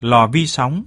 Lò vi sóng.